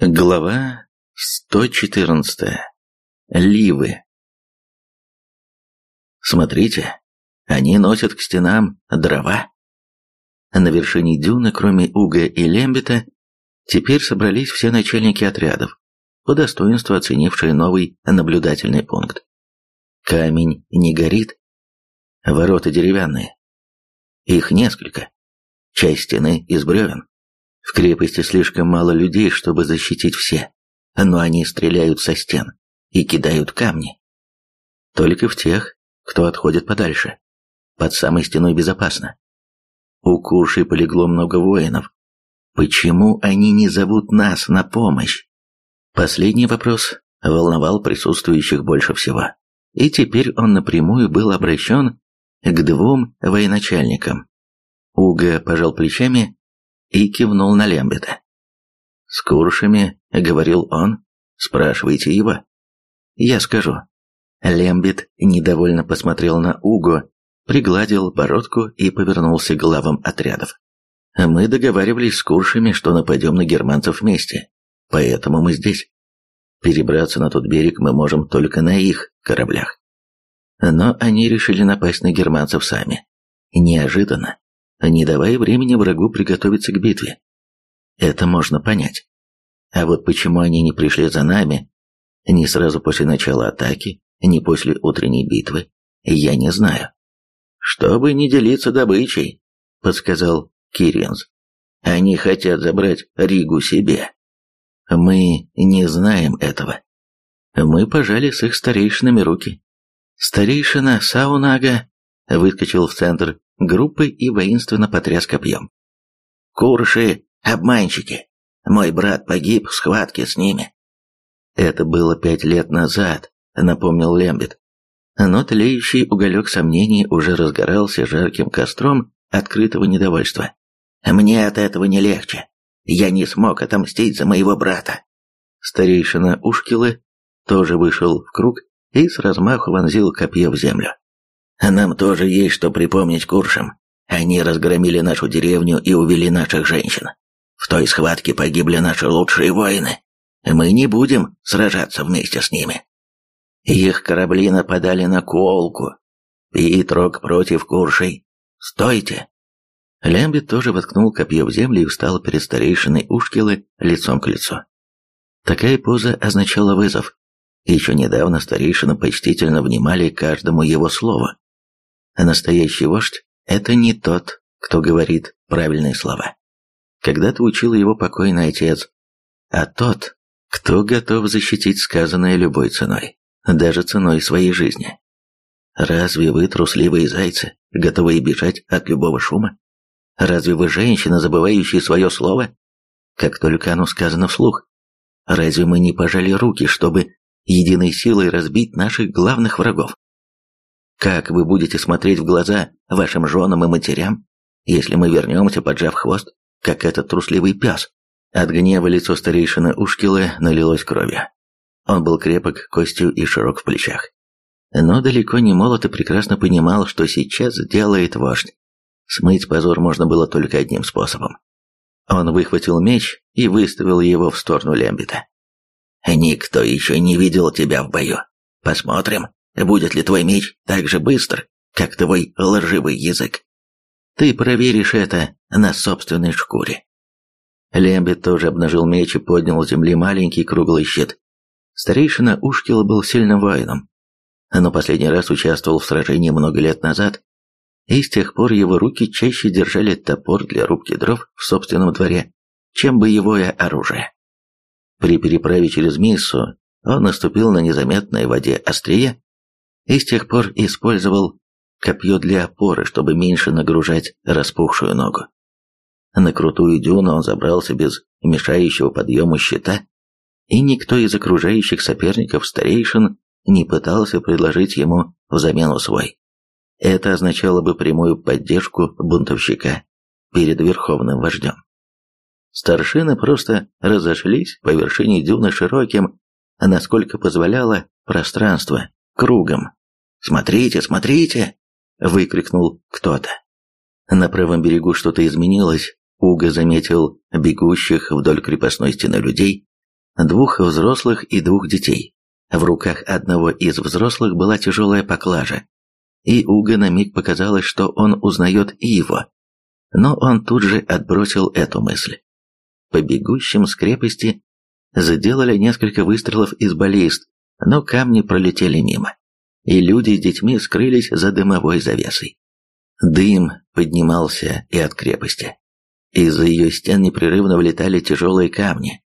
Глава 114. Ливы. Смотрите, они носят к стенам дрова. На вершине дюны, кроме Уга и Лембита, теперь собрались все начальники отрядов, по достоинству оценившие новый наблюдательный пункт. Камень не горит. Ворота деревянные. Их несколько. Часть стены из бревен. В крепости слишком мало людей, чтобы защитить все, но они стреляют со стен и кидают камни. Только в тех, кто отходит подальше. Под самой стеной безопасно. У Курши полегло много воинов. Почему они не зовут нас на помощь? Последний вопрос волновал присутствующих больше всего. И теперь он напрямую был обращен к двум военачальникам. Уга пожал плечами и кивнул на Лембета. «С Куршами», — говорил он, — «спрашивайте его». «Я скажу». Лембет недовольно посмотрел на Уго, пригладил бородку и повернулся к главам отрядов. «Мы договаривались с Куршами, что нападем на германцев вместе, поэтому мы здесь. Перебраться на тот берег мы можем только на их кораблях. Но они решили напасть на германцев сами. Неожиданно не давая времени врагу приготовиться к битве. Это можно понять. А вот почему они не пришли за нами, ни сразу после начала атаки, ни после утренней битвы, я не знаю. «Чтобы не делиться добычей», — подсказал Киренс. «Они хотят забрать Ригу себе». «Мы не знаем этого». Мы пожали с их старейшинами руки. Старейшина Саунага выскочил в центр группы и воинственно потряс копьем. «Курши — обманщики! Мой брат погиб в схватке с ними!» «Это было пять лет назад», — напомнил Лембит. Но тлеющий уголек сомнений уже разгорался жарким костром открытого недовольства. «Мне от этого не легче. Я не смог отомстить за моего брата». Старейшина Ушкилы тоже вышел в круг и с размаху вонзил копье в землю. Нам тоже есть что припомнить куршам. Они разгромили нашу деревню и увели наших женщин. В той схватке погибли наши лучшие воины. Мы не будем сражаться вместе с ними. Их корабли нападали на Куолку. Питрок против Куршей. Стойте!» Лямбит тоже воткнул копье в землю и встал перед старейшиной Ушкилы лицом к лицу. Такая поза означала вызов. Еще недавно старейшины почтительно внимали каждому его слову. А настоящий вождь – это не тот, кто говорит правильные слова. Когда-то учил его покойный отец, а тот, кто готов защитить сказанное любой ценой, даже ценой своей жизни. Разве вы трусливые зайцы, готовые бежать от любого шума? Разве вы женщина, забывающая свое слово, как только оно сказано вслух? Разве мы не пожали руки, чтобы единой силой разбить наших главных врагов? Как вы будете смотреть в глаза вашим женам и матерям, если мы вернемся, поджав хвост, как этот трусливый пес?» От гнева лицо старейшины Ушкилы налилось кровью. Он был крепок костью и широк в плечах. Но далеко не молод и прекрасно понимал, что сейчас делает вождь. Смыть позор можно было только одним способом. Он выхватил меч и выставил его в сторону Лембита. «Никто еще не видел тебя в бою. Посмотрим, Будет ли твой меч так же быстр, как твой лживый язык? Ты проверишь это на собственной шкуре. Лембит тоже обнажил меч и поднял с земли маленький круглый щит. Старейшина Ушкила был сильным воином, но последний раз участвовал в сражении много лет назад, и с тех пор его руки чаще держали топор для рубки дров в собственном дворе, чем боевое оружие. При переправе через Миссу он наступил на незаметной воде острие и с тех пор использовал копье для опоры, чтобы меньше нагружать распухшую ногу. На крутую дюну он забрался без мешающего подъему щита, и никто из окружающих соперников старейшин не пытался предложить ему взамену свой. Это означало бы прямую поддержку бунтовщика перед верховным вождем. Старшины просто разошлись по вершине дюны широким, насколько позволяло пространство, кругом. «Смотрите, смотрите!» – выкрикнул кто-то. На правом берегу что-то изменилось. Уга заметил бегущих вдоль крепостной стены людей, двух взрослых и двух детей. В руках одного из взрослых была тяжелая поклажа, и Уга на миг показалось, что он узнает и его. Но он тут же отбросил эту мысль. По бегущим с крепости сделали несколько выстрелов из баллист, но камни пролетели мимо, и люди с детьми скрылись за дымовой завесой. Дым поднимался и от крепости. Из-за ее стен непрерывно влетали тяжелые камни.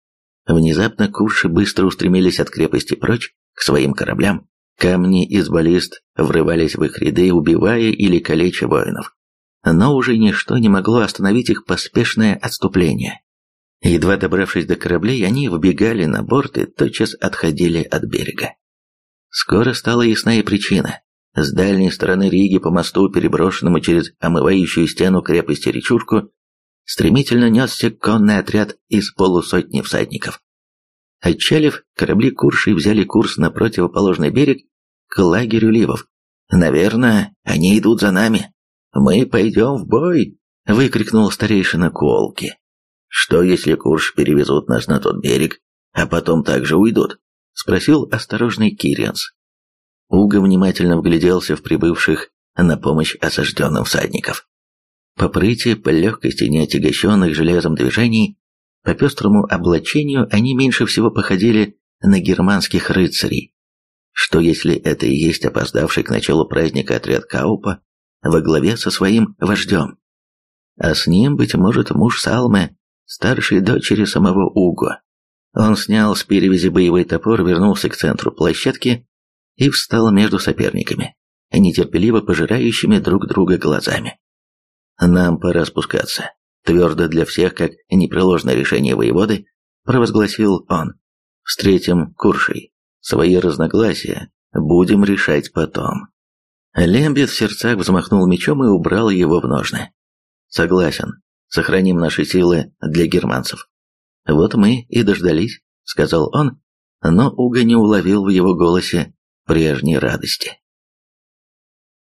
Внезапно курши быстро устремились от крепости прочь, к своим кораблям. Камни из баллист врывались в их ряды, убивая или калеча воинов. Но уже ничто не могло остановить их поспешное отступление. Едва добравшись до кораблей, они выбегали на борт и тотчас отходили от берега. Скоро стала ясна и причина. С дальней стороны Риги по мосту, переброшенному через омывающую стену крепости речушку, стремительно несся конный отряд из полусотни всадников. Отчалив, корабли Курши взяли курс на противоположный берег к лагерю Ливов. «Наверное, они идут за нами. Мы пойдем в бой!» — выкрикнул старейшина Колки. «Что, если Курш перевезут нас на тот берег, а потом также уйдут?» — спросил осторожный Кириенс. Уга внимательно вгляделся в прибывших на помощь осажденным всадников. По прыти, по легкости неотягощенных железом движений, по пестрому облачению они меньше всего походили на германских рыцарей. Что если это и есть опоздавший к началу праздника отряд Каупа во главе со своим вождем? А с ним, быть может, муж Салмы, старшей дочери самого Уго. Он снял с перевязи боевой топор, вернулся к центру площадки и встал между соперниками, нетерпеливо пожирающими друг друга глазами. «Нам пора спускаться», — твердо для всех, как непреложное решение воеводы, провозгласил он. «Встретим Куршей. Свои разногласия будем решать потом». Лембит в сердцах взмахнул мечом и убрал его в ножны. «Согласен. Сохраним наши силы для германцев». «Вот мы и дождались», — сказал он, но Уга не уловил в его голосе прежней радости.